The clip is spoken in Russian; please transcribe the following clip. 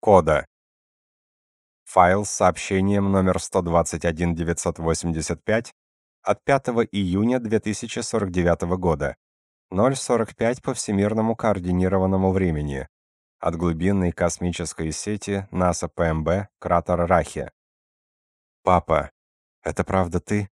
Кода. Файл с сообщением номер 121985 от 5 июня 2049 года. 0.45 по всемирному координированному времени. От глубинной космической сети НАСА ПМБ, кратер Рахи. Папа, это правда ты?